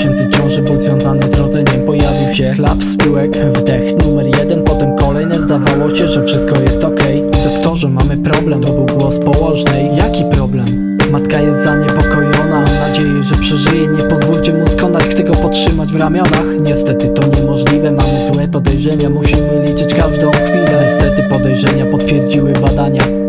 miesięcy ciąży Był związany z rodzeniem, pojawił się chlap z piłek Wdech numer jeden, potem kolejne. Zdawało się, że wszystko jest okej. Okay. Doktorze, mamy problem, to był głos położnej. Jaki problem? Matka jest zaniepokojona, mam nadzieję, że przeżyje. Nie pozwólcie mu skonać, chcę go podtrzymać w ramionach. Niestety to niemożliwe, mamy złe podejrzenia. Musimy liczyć każdą chwilę. Niestety podejrzenia potwierdziły badania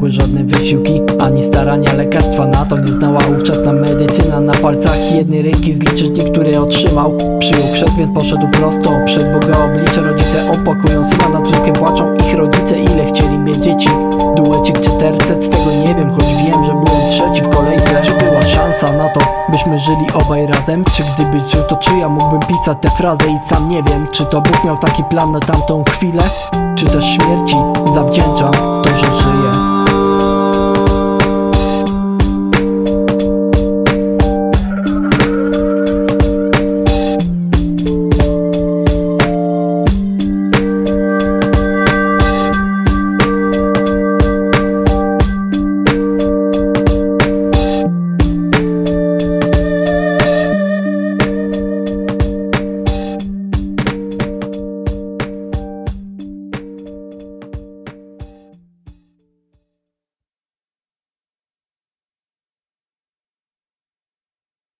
pomogły żadne wysiłki, ani starania Lekarstwa. Na to nie znała ówczesna medycyna. Na palcach jednej ręki zliczyć dni, które otrzymał. Przyjął chrzest, więc poszedł prosto Przed Boga. Oblicze rodzice opłakują syna. Nad córkiem płaczą ich rodzice, ile chcieli mieć dzieci? Duecik czy tercet, tego nie wiem Choć wiem, że byłem trzeci w kolejce. Czy była szansa na to, byśmy żyli obaj razem? Czy gdybyś żył, to czy ja mógłbym pisać tę frazę i sam nie wiem. Czy to Bóg miał taki plan na tamtą chwilę? Czy też śmierci zawdzięczam